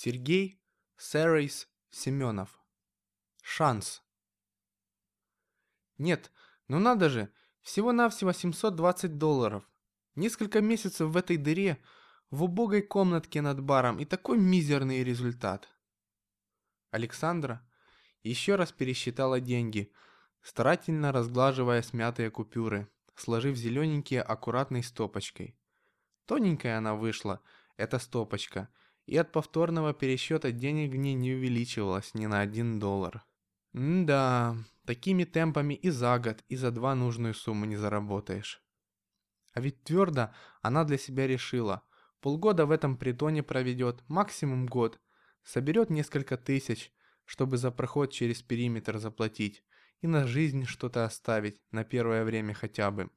Сергей Сэрейс Семенов. Шанс. Нет, ну надо же, всего-навсего 720 долларов. Несколько месяцев в этой дыре, в убогой комнатке над баром и такой мизерный результат. Александра еще раз пересчитала деньги, старательно разглаживая смятые купюры, сложив зелененькие аккуратной стопочкой. Тоненькая она вышла, эта стопочка, и от повторного пересчета денег в не увеличивалась ни на один доллар. М да, такими темпами и за год, и за два нужную сумму не заработаешь. А ведь твердо она для себя решила. Полгода в этом притоне проведет, максимум год. Соберет несколько тысяч, чтобы за проход через периметр заплатить. И на жизнь что-то оставить, на первое время хотя бы.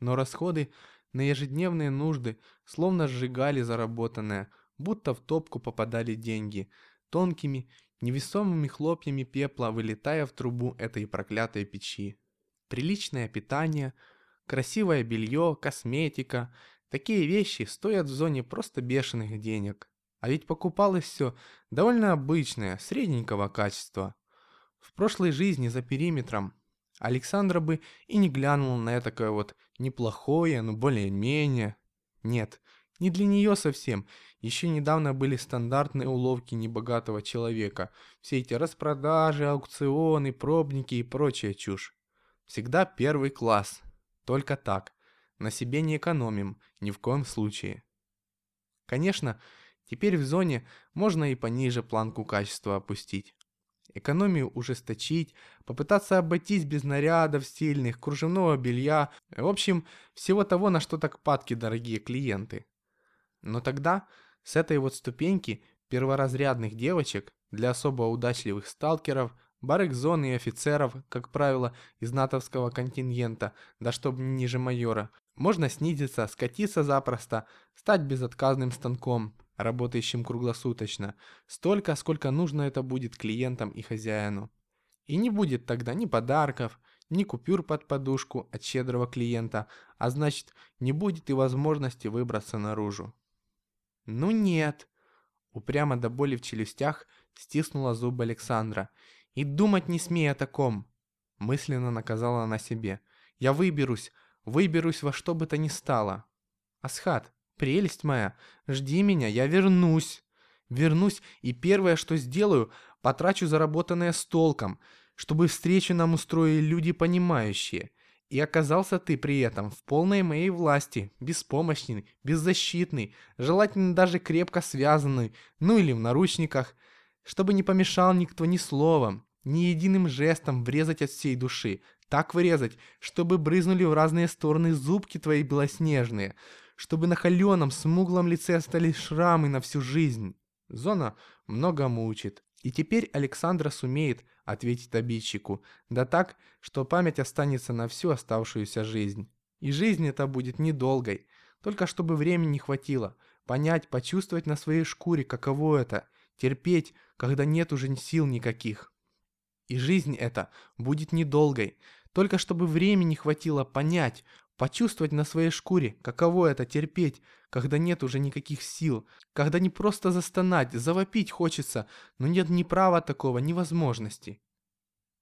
Но расходы на ежедневные нужды словно сжигали заработанное, будто в топку попадали деньги, тонкими, невесомыми хлопьями пепла вылетая в трубу этой проклятой печи. Приличное питание, красивое белье, косметика – такие вещи стоят в зоне просто бешеных денег. А ведь покупалось все довольно обычное, средненького качества. В прошлой жизни за периметром Александра бы и не глянул на такое вот неплохое, но более-менее. Нет, не для нее совсем. Еще недавно были стандартные уловки небогатого человека. Все эти распродажи, аукционы, пробники и прочая чушь. Всегда первый класс. Только так. На себе не экономим, ни в коем случае. Конечно, теперь в зоне можно и пониже планку качества опустить экономию ужесточить, попытаться обойтись без нарядов стильных, кружевного белья, в общем, всего того, на что так падки дорогие клиенты. Но тогда с этой вот ступеньки перворазрядных девочек для особо удачливых сталкеров, барек-зон и офицеров, как правило, из натовского контингента, да чтоб ниже майора, можно снизиться, скатиться запросто, стать безотказным станком, работающим круглосуточно, столько, сколько нужно это будет клиентам и хозяину. И не будет тогда ни подарков, ни купюр под подушку от щедрого клиента, а значит, не будет и возможности выбраться наружу. Ну нет, упрямо до боли в челюстях стиснула зубы Александра. И думать не смей о таком. Мысленно наказала она себе. Я выберусь, выберусь во что бы то ни стало. Асхат, Прелесть моя, жди меня, я вернусь. Вернусь, и первое, что сделаю, потрачу заработанное с толком, чтобы встречу нам устроили люди понимающие. И оказался ты при этом в полной моей власти, беспомощный, беззащитный, желательно даже крепко связанный, ну или в наручниках, чтобы не помешал никто ни словом, ни единым жестом врезать от всей души, так врезать, чтобы брызнули в разные стороны зубки твои белоснежные, чтобы на холеном, смуглом лице остались шрамы на всю жизнь. Зона много мучит. И теперь Александра сумеет ответить обидчику, да так, что память останется на всю оставшуюся жизнь. И жизнь эта будет недолгой, только чтобы времени хватило, понять, почувствовать на своей шкуре, каково это, терпеть, когда нет уже сил никаких. И жизнь эта будет недолгой, только чтобы времени хватило понять, Почувствовать на своей шкуре, каково это терпеть, когда нет уже никаких сил, когда не просто застонать, завопить хочется, но нет ни права такого, ни возможности.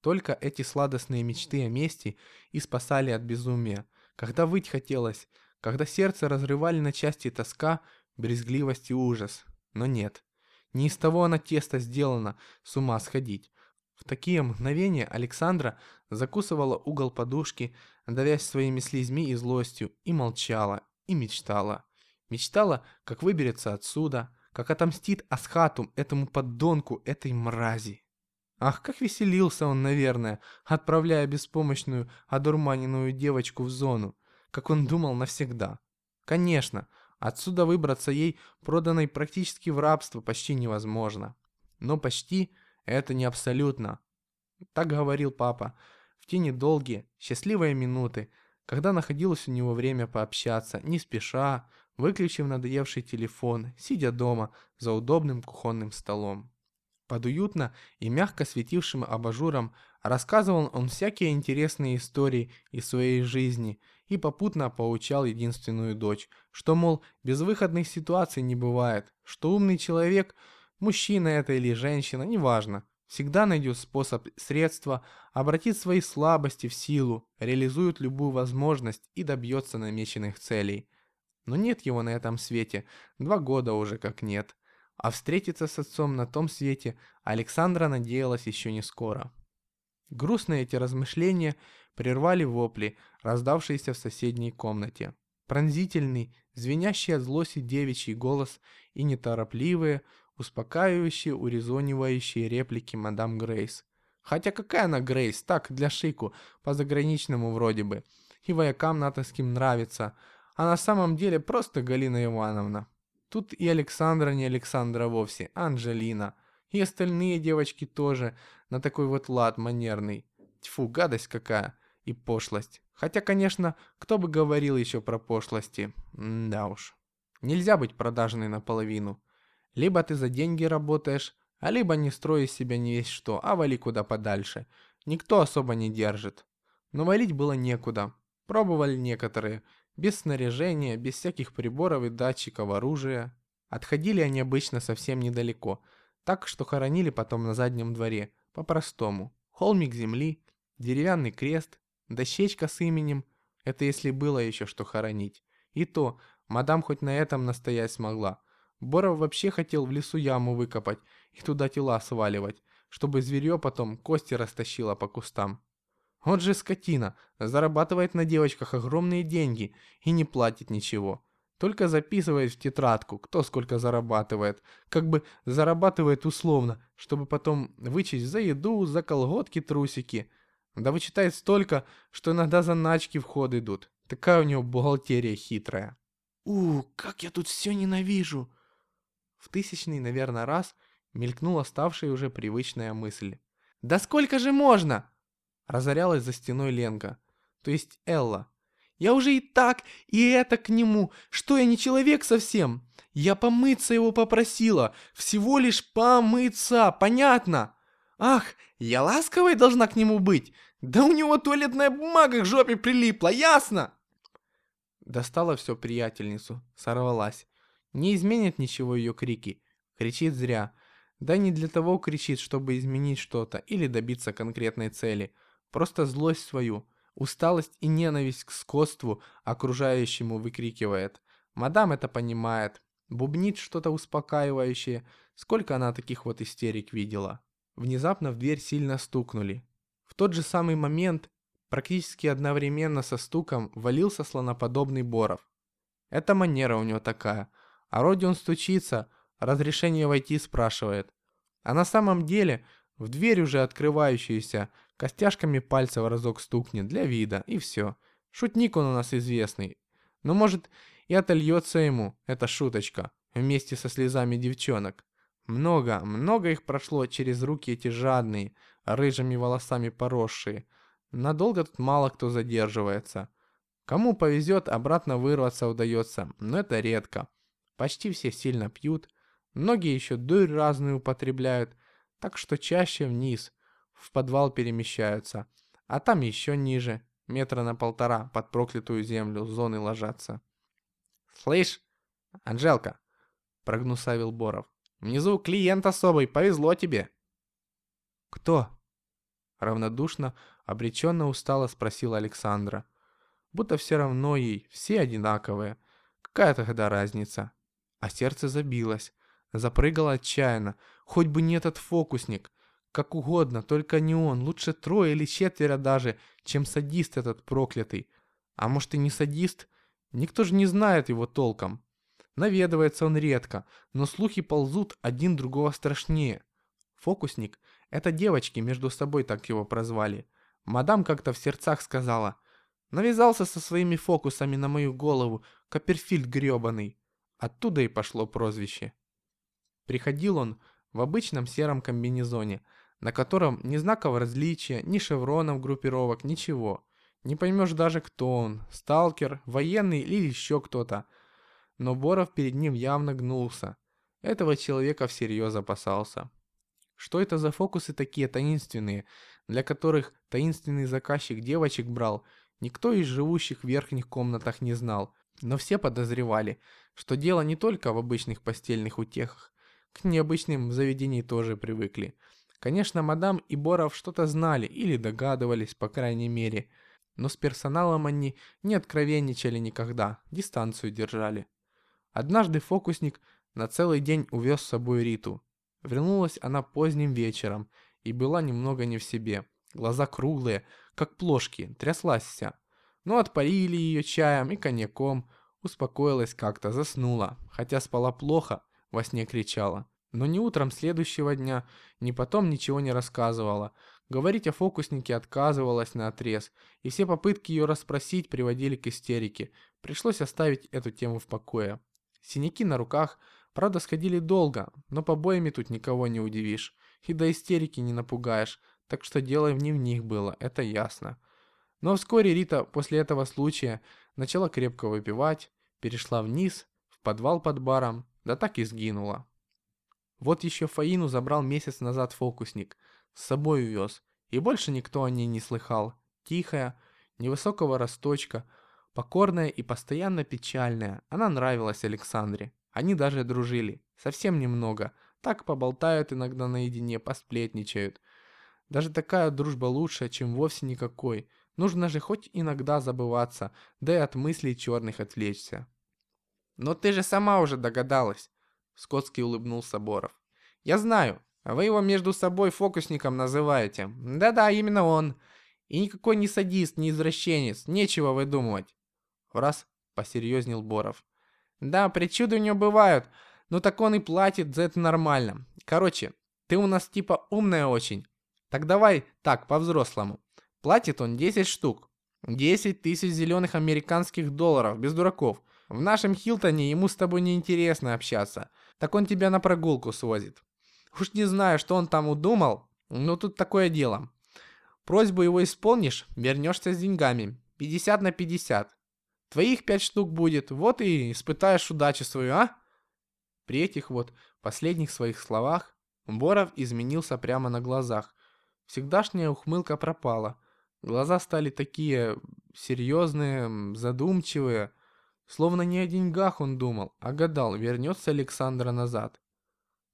Только эти сладостные мечты о мести и спасали от безумия, когда выть хотелось, когда сердце разрывали на части тоска, брезгливость и ужас. Но нет, не из того она тесто сделана, с ума сходить. В такие мгновения Александра закусывала угол подушки, давясь своими слезьми и злостью, и молчала, и мечтала. Мечтала, как выберется отсюда, как отомстит Асхатум этому поддонку, этой мрази. Ах, как веселился он, наверное, отправляя беспомощную, одурманенную девочку в зону, как он думал навсегда. Конечно, отсюда выбраться ей, проданной практически в рабство, почти невозможно. Но почти это не абсолютно. Так говорил папа. Те недолгие, счастливые минуты, когда находилось у него время пообщаться, не спеша, выключив надоевший телефон, сидя дома за удобным кухонным столом. Под уютно и мягко светившим абажуром рассказывал он всякие интересные истории из своей жизни и попутно поучал единственную дочь, что, мол, безвыходных ситуаций не бывает, что умный человек – Мужчина это или женщина, неважно. Всегда найдет способ, средства, обратит свои слабости в силу, реализует любую возможность и добьется намеченных целей. Но нет его на этом свете, два года уже как нет. А встретиться с отцом на том свете Александра надеялась еще не скоро. Грустные эти размышления прервали вопли, раздавшиеся в соседней комнате. Пронзительный, звенящий от злости девичий голос и неторопливые, успокаивающие, урезонивающие реплики мадам Грейс. Хотя какая она Грейс, так, для шику, по заграничному вроде бы. И воякам натовским нравится, а на самом деле просто Галина Ивановна. Тут и Александра не Александра вовсе, а Анжелина. И остальные девочки тоже, на такой вот лад манерный. Тьфу, гадость какая и пошлость. Хотя, конечно, кто бы говорил еще про пошлости. М да уж. Нельзя быть продажной наполовину. Либо ты за деньги работаешь, а либо не строй из себя не весь что, а вали куда подальше. Никто особо не держит. Но валить было некуда. Пробовали некоторые. Без снаряжения, без всяких приборов и датчиков оружия. Отходили они обычно совсем недалеко. Так что хоронили потом на заднем дворе. По-простому. Холмик земли, деревянный крест, дощечка с именем. Это если было еще что хоронить. И то, мадам хоть на этом настоять смогла. Боров вообще хотел в лесу яму выкопать и туда тела сваливать, чтобы зверье потом кости растащило по кустам. Вот же скотина, зарабатывает на девочках огромные деньги и не платит ничего. Только записывает в тетрадку, кто сколько зарабатывает. Как бы зарабатывает условно, чтобы потом вычесть за еду, за колготки, трусики. Да вычитает столько, что иногда заначки в ход идут. Такая у него бухгалтерия хитрая. «У, как я тут все ненавижу!» В тысячный, наверное, раз мелькнула ставшая уже привычная мысль. «Да сколько же можно?» Разорялась за стеной Ленка, то есть Элла. «Я уже и так, и это к нему. Что, я не человек совсем? Я помыться его попросила. Всего лишь помыться, понятно? Ах, я ласковой должна к нему быть. Да у него туалетная бумага к жопе прилипла, ясно?» Достала все приятельницу, сорвалась. Не изменит ничего ее крики. Кричит зря. Да не для того кричит, чтобы изменить что-то или добиться конкретной цели. Просто злость свою, усталость и ненависть к скотству окружающему выкрикивает. Мадам это понимает. Бубнит что-то успокаивающее. Сколько она таких вот истерик видела. Внезапно в дверь сильно стукнули. В тот же самый момент, практически одновременно со стуком, валился слоноподобный Боров. Это манера у него такая – а вроде он стучится, разрешение войти спрашивает. А на самом деле в дверь уже открывающуюся костяшками пальцев разок стукнет для вида, и все. Шутник он у нас известный. Но может и отольется ему эта шуточка вместе со слезами девчонок. Много, много их прошло через руки эти жадные, рыжими волосами поросшие. Надолго тут мало кто задерживается. Кому повезет, обратно вырваться удается, но это редко. Почти все сильно пьют, многие еще дурь разную употребляют, так что чаще вниз, в подвал перемещаются, а там еще ниже, метра на полтора, под проклятую землю зоны ложатся. «Слышь, Анжелка!» — прогнусавил Боров. «Внизу клиент особый, повезло тебе!» «Кто?» Равнодушно, обреченно устало спросила Александра. Будто все равно ей, все одинаковые. Какая тогда разница? А сердце забилось, запрыгало отчаянно. Хоть бы не этот фокусник. Как угодно, только не он. Лучше трое или четверо даже, чем садист этот проклятый. А может и не садист? Никто же не знает его толком. Наведывается он редко, но слухи ползут один другого страшнее. Фокусник — это девочки между собой так его прозвали. Мадам как-то в сердцах сказала. Навязался со своими фокусами на мою голову, Копперфильд гребаный. Оттуда и пошло прозвище. Приходил он в обычном сером комбинезоне, на котором ни знаков различия, ни шевронов группировок, ничего. Не поймешь даже, кто он, сталкер, военный или еще кто-то. Но Боров перед ним явно гнулся. Этого человека всерьез опасался. Что это за фокусы такие таинственные, для которых таинственный заказчик девочек брал, никто из живущих в верхних комнатах не знал, но все подозревали, что дело не только в обычных постельных утехах, к необычным заведениям тоже привыкли. Конечно, мадам и Боров что-то знали или догадывались, по крайней мере, но с персоналом они не откровенничали никогда, дистанцию держали. Однажды фокусник на целый день увез с собой Риту. Вернулась она поздним вечером и была немного не в себе. Глаза круглые, как плошки, тряслась вся. Но отпалили ее чаем и коньяком, успокоилась как-то, заснула, хотя спала плохо, во сне кричала. Но ни утром следующего дня, ни потом ничего не рассказывала. Говорить о фокуснике отказывалась на отрез, и все попытки ее расспросить приводили к истерике. Пришлось оставить эту тему в покое. Синяки на руках, правда, сходили долго, но побоями тут никого не удивишь. И до истерики не напугаешь, так что дело не в них было, это ясно. Но вскоре Рита после этого случая начала крепко выпивать, перешла вниз, в подвал под баром, да так и сгинула. Вот еще Фаину забрал месяц назад фокусник, с собой увез, и больше никто о ней не слыхал. Тихая, невысокого росточка, покорная и постоянно печальная, она нравилась Александре. Они даже дружили, совсем немного, так поболтают иногда наедине, посплетничают. Даже такая дружба лучше, чем вовсе никакой. Нужно же хоть иногда забываться, да и от мыслей черных отвлечься. «Но ты же сама уже догадалась», — скотски улыбнулся Боров. «Я знаю, вы его между собой фокусником называете. Да-да, именно он. И никакой не садист, не извращенец, нечего выдумывать». Раз посерьезнел Боров. «Да, причуды у него бывают, но так он и платит за это нормально. Короче, ты у нас типа умная очень. Так давай так, по-взрослому. Платит он 10 штук. 10 тысяч зеленых американских долларов, без дураков. В нашем Хилтоне ему с тобой неинтересно общаться. Так он тебя на прогулку свозит. Уж не знаю, что он там удумал, но тут такое дело. Просьбу его исполнишь, вернешься с деньгами. 50 на 50. Твоих 5 штук будет, вот и испытаешь удачу свою, а? При этих вот последних своих словах Боров изменился прямо на глазах. Всегдашняя ухмылка пропала. Глаза стали такие серьезные, задумчивые, словно не о деньгах он думал, а гадал, вернется Александра назад.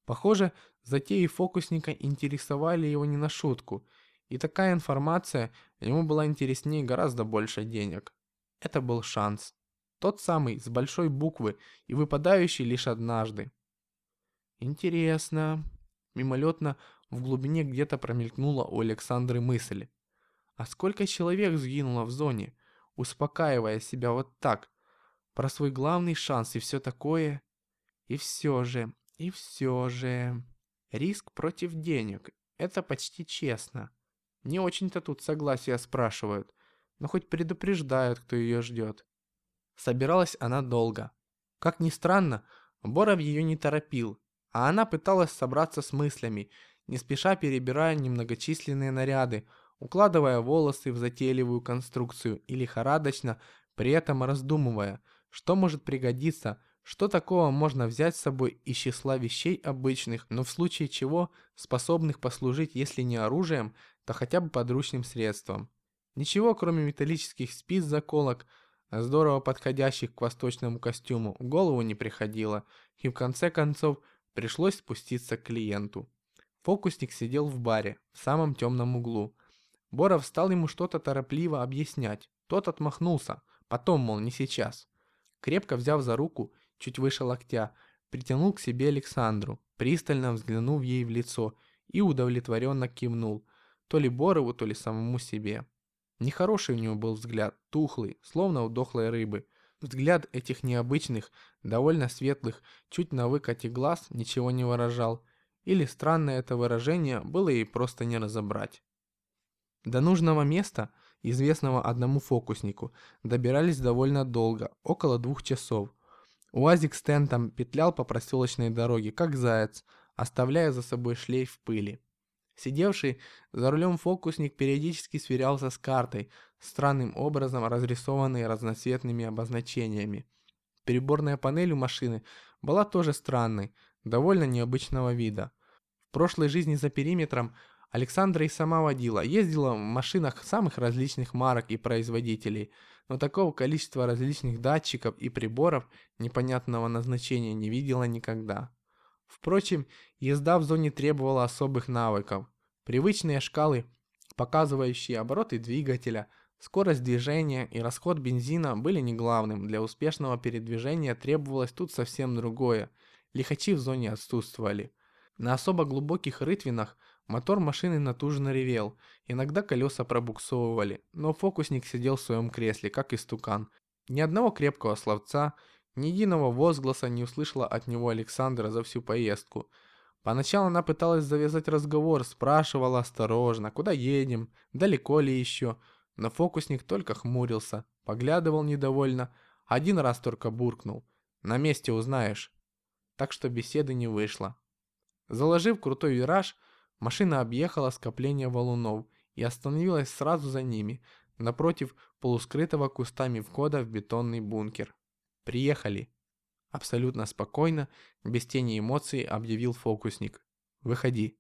Похоже, затеи фокусника интересовали его не на шутку, и такая информация ему была интереснее гораздо больше денег. Это был шанс. Тот самый, с большой буквы и выпадающий лишь однажды. Интересно. Мимолетно в глубине где-то промелькнула у Александры мысль. А сколько человек сгинуло в зоне, успокаивая себя вот так, про свой главный шанс и все такое? И все же, и все же... Риск против денег. Это почти честно. Не очень-то тут согласия спрашивают, но хоть предупреждают, кто ее ждет. Собиралась она долго. Как ни странно, Боров ее не торопил, а она пыталась собраться с мыслями не спеша перебирая немногочисленные наряды, укладывая волосы в затейливую конструкцию и лихорадочно, при этом раздумывая, что может пригодиться, что такого можно взять с собой из числа вещей обычных, но в случае чего способных послужить, если не оружием, то хотя бы подручным средством. Ничего, кроме металлических спиц заколок, здорово подходящих к восточному костюму, в голову не приходило, и в конце концов пришлось спуститься к клиенту. Фокусник сидел в баре, в самом темном углу. Боров стал ему что-то торопливо объяснять. Тот отмахнулся. Потом, мол, не сейчас. Крепко взяв за руку, чуть выше локтя, притянул к себе Александру, пристально взглянув ей в лицо и удовлетворенно кивнул. То ли Борову, то ли самому себе. Нехороший у него был взгляд, тухлый, словно у дохлой рыбы. Взгляд этих необычных, довольно светлых, чуть на выкате глаз ничего не выражал – или странное это выражение было ей просто не разобрать. До нужного места, известного одному фокуснику, добирались довольно долго, около двух часов. Уазик с тентом петлял по проселочной дороге, как заяц, оставляя за собой шлейф пыли. Сидевший за рулем фокусник периодически сверялся с картой, странным образом разрисованной разноцветными обозначениями. Переборная панель у машины была тоже странной, довольно необычного вида. В прошлой жизни за периметром Александра и сама водила, ездила в машинах самых различных марок и производителей, но такого количества различных датчиков и приборов непонятного назначения не видела никогда. Впрочем, езда в зоне требовала особых навыков. Привычные шкалы, показывающие обороты двигателя, скорость движения и расход бензина были не главным. Для успешного передвижения требовалось тут совсем другое. Лихачи в зоне отсутствовали. На особо глубоких рытвинах мотор машины натужно ревел, иногда колеса пробуксовывали, но фокусник сидел в своем кресле, как истукан. Ни одного крепкого словца, ни единого возгласа не услышала от него Александра за всю поездку. Поначалу она пыталась завязать разговор, спрашивала осторожно, куда едем, далеко ли еще, но фокусник только хмурился, поглядывал недовольно, один раз только буркнул. На месте узнаешь. Так что беседы не вышло. Заложив крутой вираж, машина объехала скопление валунов и остановилась сразу за ними, напротив полускрытого кустами входа в бетонный бункер. «Приехали!» Абсолютно спокойно, без тени эмоций объявил фокусник. «Выходи».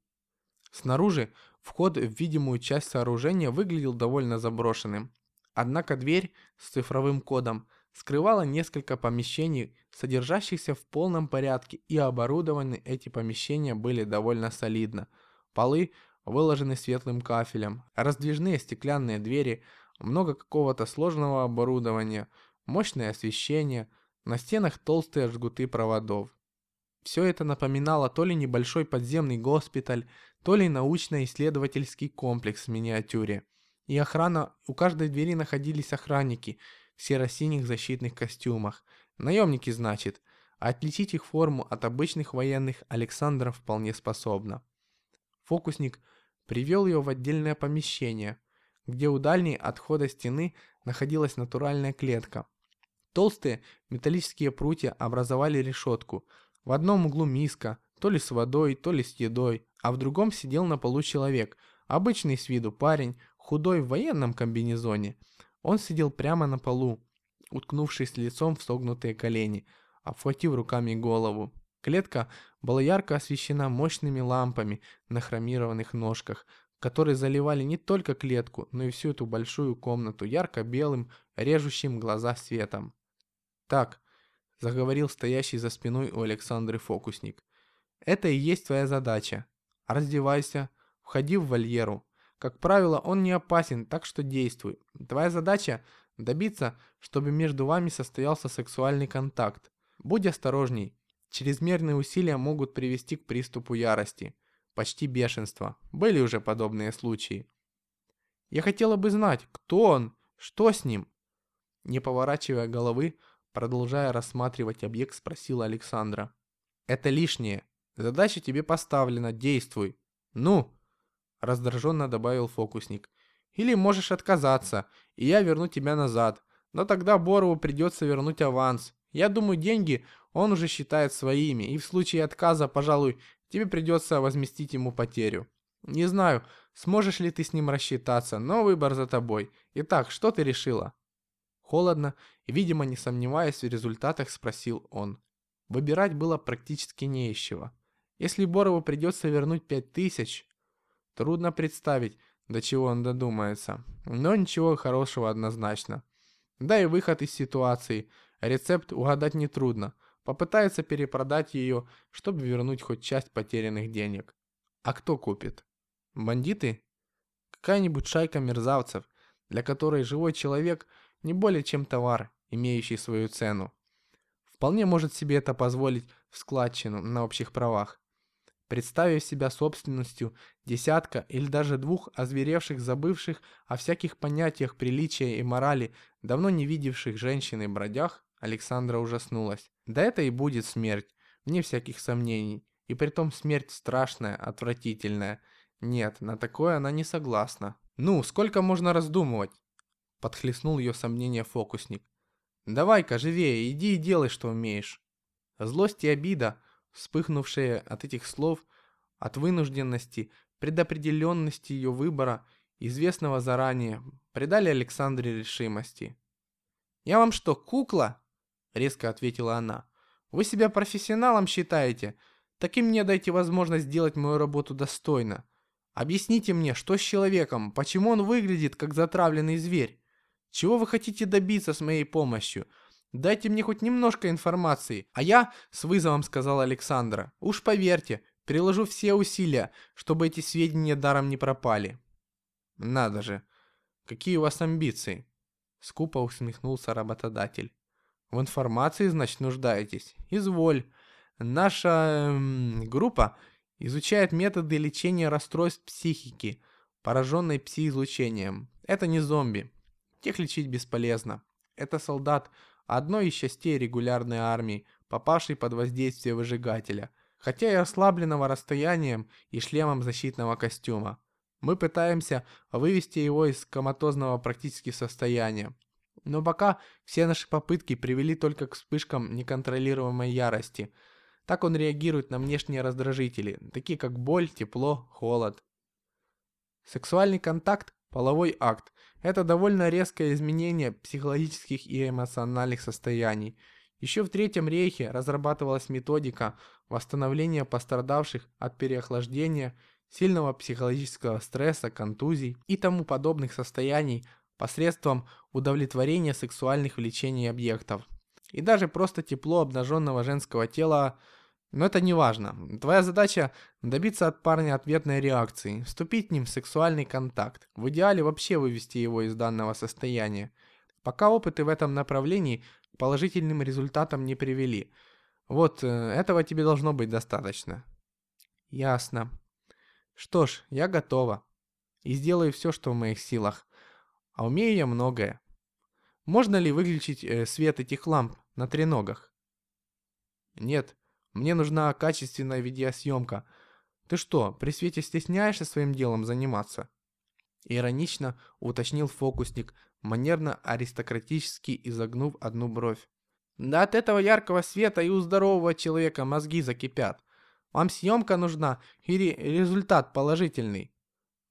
Снаружи вход в видимую часть сооружения выглядел довольно заброшенным. Однако дверь с цифровым кодом скрывала несколько помещений, содержащихся в полном порядке, и оборудованы эти помещения были довольно солидно. Полы выложены светлым кафелем, раздвижные стеклянные двери, много какого-то сложного оборудования, мощное освещение, на стенах толстые жгуты проводов. Все это напоминало то ли небольшой подземный госпиталь, то ли научно-исследовательский комплекс в миниатюре. И охрана, у каждой двери находились охранники – в серо-синих защитных костюмах. Наемники, значит. Отличить их форму от обычных военных Александра вполне способна. Фокусник привел ее в отдельное помещение, где у дальней отхода стены находилась натуральная клетка. Толстые металлические прутья образовали решетку. В одном углу миска, то ли с водой, то ли с едой, а в другом сидел на полу человек, обычный с виду парень, худой в военном комбинезоне – он сидел прямо на полу, уткнувшись лицом в согнутые колени, обхватив руками голову. Клетка была ярко освещена мощными лампами на хромированных ножках, которые заливали не только клетку, но и всю эту большую комнату ярко-белым, режущим глаза светом. «Так», — заговорил стоящий за спиной у Александры фокусник, — «это и есть твоя задача. Раздевайся, входи в вольеру, как правило, он не опасен, так что действуй. Твоя задача – добиться, чтобы между вами состоялся сексуальный контакт. Будь осторожней. Чрезмерные усилия могут привести к приступу ярости. Почти бешенства. Были уже подобные случаи. Я хотела бы знать, кто он, что с ним? Не поворачивая головы, продолжая рассматривать объект, спросила Александра. Это лишнее. Задача тебе поставлена, действуй. Ну! раздраженно добавил фокусник. Или можешь отказаться, и я верну тебя назад. Но тогда Борову придется вернуть аванс. Я думаю, деньги он уже считает своими, и в случае отказа, пожалуй, тебе придется возместить ему потерю. Не знаю, сможешь ли ты с ним рассчитаться, но выбор за тобой. Итак, что ты решила?» Холодно и, видимо, не сомневаясь в результатах, спросил он. Выбирать было практически не из чего. Если Борову придется вернуть пять тысяч, Трудно представить, до чего он додумается, но ничего хорошего однозначно. Да и выход из ситуации. Рецепт угадать нетрудно. Попытается перепродать ее, чтобы вернуть хоть часть потерянных денег. А кто купит? Бандиты? Какая-нибудь шайка мерзавцев, для которой живой человек не более чем товар, имеющий свою цену. Вполне может себе это позволить в складчину на общих правах представив себя собственностью десятка или даже двух озверевших, забывших о всяких понятиях приличия и морали, давно не видевших женщин и бродях, Александра ужаснулась. Да это и будет смерть, вне всяких сомнений. И притом смерть страшная, отвратительная. Нет, на такое она не согласна. «Ну, сколько можно раздумывать?» Подхлестнул ее сомнение фокусник. «Давай-ка, живее, иди и делай, что умеешь». Злость и обида – вспыхнувшие от этих слов, от вынужденности, предопределенности ее выбора, известного заранее, придали Александре решимости. «Я вам что, кукла?» — резко ответила она. «Вы себя профессионалом считаете? Так и мне дайте возможность сделать мою работу достойно. Объясните мне, что с человеком, почему он выглядит как затравленный зверь? Чего вы хотите добиться с моей помощью? Дайте мне хоть немножко информации. А я, с вызовом сказал Александра, уж поверьте, приложу все усилия, чтобы эти сведения даром не пропали. Надо же, какие у вас амбиции? Скупо усмехнулся работодатель. В информации, значит, нуждаетесь? Изволь. Наша эм, группа изучает методы лечения расстройств психики, пораженной пси-излучением. Это не зомби. Тех лечить бесполезно. Это солдат одной из частей регулярной армии, попавший под воздействие выжигателя, хотя и ослабленного расстоянием и шлемом защитного костюма. Мы пытаемся вывести его из коматозного практически состояния. Но пока все наши попытки привели только к вспышкам неконтролируемой ярости. Так он реагирует на внешние раздражители, такие как боль, тепло, холод. Сексуальный контакт – половой акт. Это довольно резкое изменение психологических и эмоциональных состояний. Еще в Третьем рейхе разрабатывалась методика восстановления пострадавших от переохлаждения – сильного психологического стресса, контузий и тому подобных состояний посредством удовлетворения сексуальных влечений объектов. И даже просто тепло обнаженного женского тела, но это не важно. Твоя задача добиться от парня ответной реакции, вступить с ним в сексуальный контакт, в идеале вообще вывести его из данного состояния. Пока опыты в этом направлении к положительным результатам не привели. Вот, э, этого тебе должно быть достаточно. Ясно. Что ж, я готова. И сделаю все, что в моих силах. А умею я многое. Можно ли выключить э, свет этих ламп на треногах? Нет, мне нужна качественная видеосъемка. Ты что, при свете стесняешься своим делом заниматься? Иронично уточнил фокусник, манерно-аристократически изогнув одну бровь. Да от этого яркого света и у здорового человека мозги закипят. Вам съемка нужна или результат положительный?»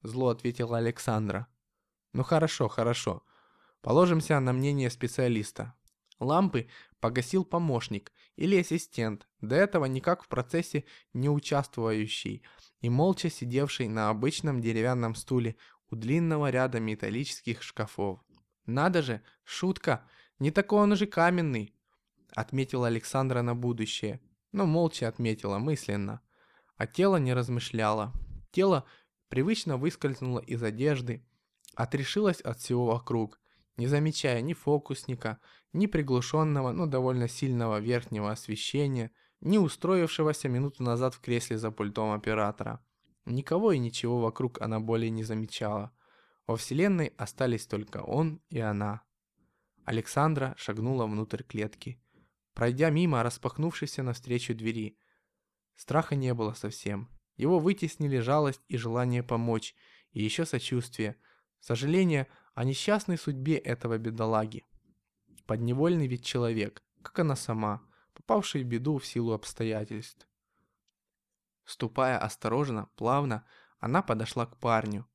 Зло ответила Александра. «Ну хорошо, хорошо. Положимся на мнение специалиста. Лампы погасил помощник или ассистент, до этого никак в процессе не участвующий и молча сидевший на обычном деревянном стуле у длинного ряда металлических шкафов. «Надо же, шутка, не такой он уже каменный», отметила Александра на будущее но молча отметила мысленно. А тело не размышляло. Тело привычно выскользнуло из одежды, отрешилось от всего вокруг, не замечая ни фокусника, ни приглушенного, но довольно сильного верхнего освещения, ни устроившегося минуту назад в кресле за пультом оператора. Никого и ничего вокруг она более не замечала. Во вселенной остались только он и она. Александра шагнула внутрь клетки пройдя мимо распахнувшейся навстречу двери. Страха не было совсем. Его вытеснили жалость и желание помочь, и еще сочувствие, сожаление о несчастной судьбе этого бедолаги. Подневольный ведь человек, как она сама, попавший в беду в силу обстоятельств. Ступая осторожно, плавно, она подошла к парню,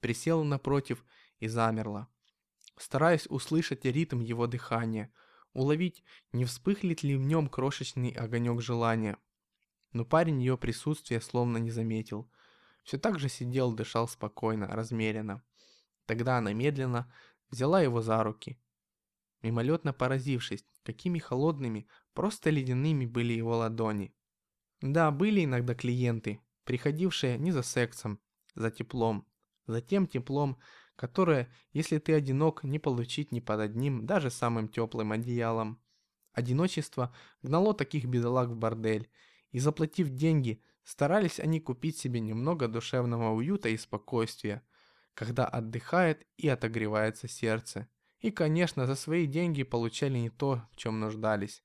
присела напротив и замерла, стараясь услышать ритм его дыхания – уловить, не вспыхнет ли в нем крошечный огонек желания. Но парень ее присутствие словно не заметил. Все так же сидел, дышал спокойно, размеренно. Тогда она медленно взяла его за руки. Мимолетно поразившись, какими холодными, просто ледяными были его ладони. Да, были иногда клиенты, приходившие не за сексом, за теплом. За тем теплом, которое, если ты одинок, не получить ни под одним, даже самым теплым одеялом. Одиночество гнало таких бедолаг в бордель, и заплатив деньги, старались они купить себе немного душевного уюта и спокойствия, когда отдыхает и отогревается сердце. И, конечно, за свои деньги получали не то, в чем нуждались.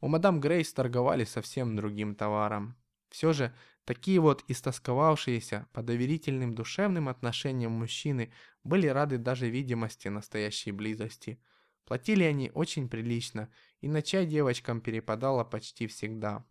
У мадам Грейс торговали совсем другим товаром. Все же, такие вот истосковавшиеся по доверительным душевным отношениям мужчины были рады даже видимости настоящей близости. Платили они очень прилично, и на чай девочкам перепадало почти всегда.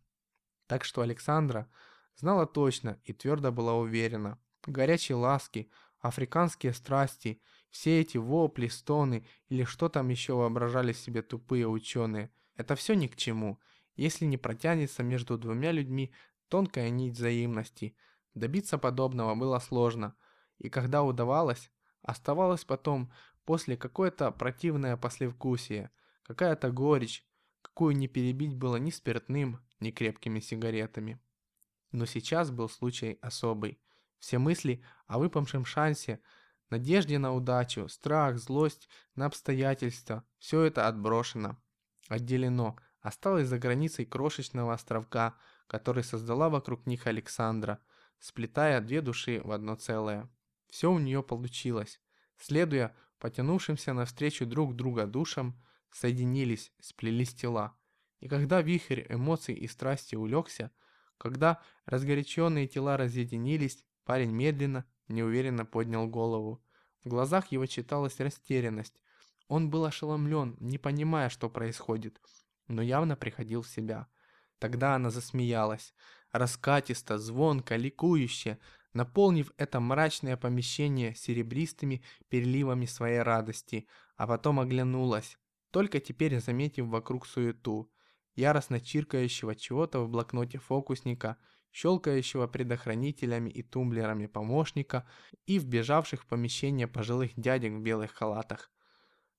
Так что Александра знала точно и твердо была уверена. Горячие ласки, африканские страсти, все эти вопли, стоны или что там еще воображали себе тупые ученые, это все ни к чему, если не протянется между двумя людьми тонкая нить взаимности. Добиться подобного было сложно, и когда удавалось, оставалось потом после какое-то противное послевкусие, какая-то горечь, какую не перебить было ни спиртным, ни крепкими сигаретами. Но сейчас был случай особый. Все мысли о выпавшем шансе, надежде на удачу, страх, злость на обстоятельства – все это отброшено, отделено, осталось за границей крошечного островка, который создала вокруг них Александра, сплетая две души в одно целое. Все у нее получилось. Следуя потянувшимся навстречу друг друга душам, соединились, сплелись тела. И когда вихрь эмоций и страсти улегся, когда разгоряченные тела разъединились, парень медленно, неуверенно поднял голову. В глазах его читалась растерянность. Он был ошеломлен, не понимая, что происходит, но явно приходил в себя. Тогда она засмеялась, раскатисто, звонко, ликующе, наполнив это мрачное помещение серебристыми переливами своей радости, а потом оглянулась, только теперь заметив вокруг суету, яростно чиркающего чего-то в блокноте фокусника, щелкающего предохранителями и тумблерами помощника и вбежавших в помещение пожилых дядек в белых халатах.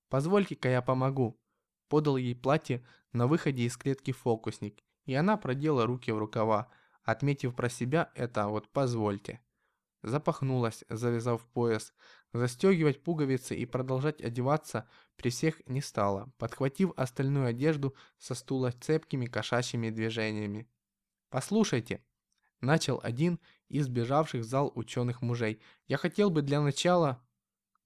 «Позвольте-ка я помогу», — подал ей платье на выходе из клетки фокусник, и она продела руки в рукава, отметив про себя это вот «позвольте». Запахнулась, завязав пояс, застегивать пуговицы и продолжать одеваться при всех не стала, подхватив остальную одежду со стула цепкими кошачьими движениями. «Послушайте», — начал один из бежавших в зал ученых мужей, «я хотел бы для начала...»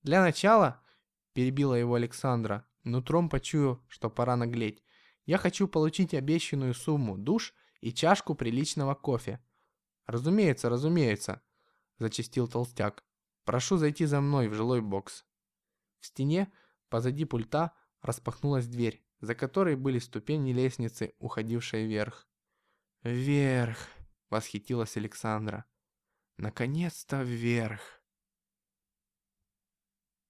«Для начала?» — перебила его Александра, нутром почуяв, что пора наглеть. «Я хочу получить обещанную сумму душ и чашку приличного кофе». «Разумеется, разумеется», — зачастил толстяк. «Прошу зайти за мной в жилой бокс». В стене, позади пульта, распахнулась дверь, за которой были ступени лестницы, уходившие вверх. «Вверх!» — восхитилась Александра. «Наконец-то вверх!»